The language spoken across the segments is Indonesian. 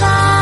发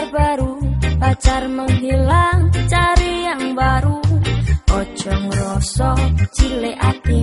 pacar baru. Pacar menghilang cari yang baru. Ojo rosok, cile ati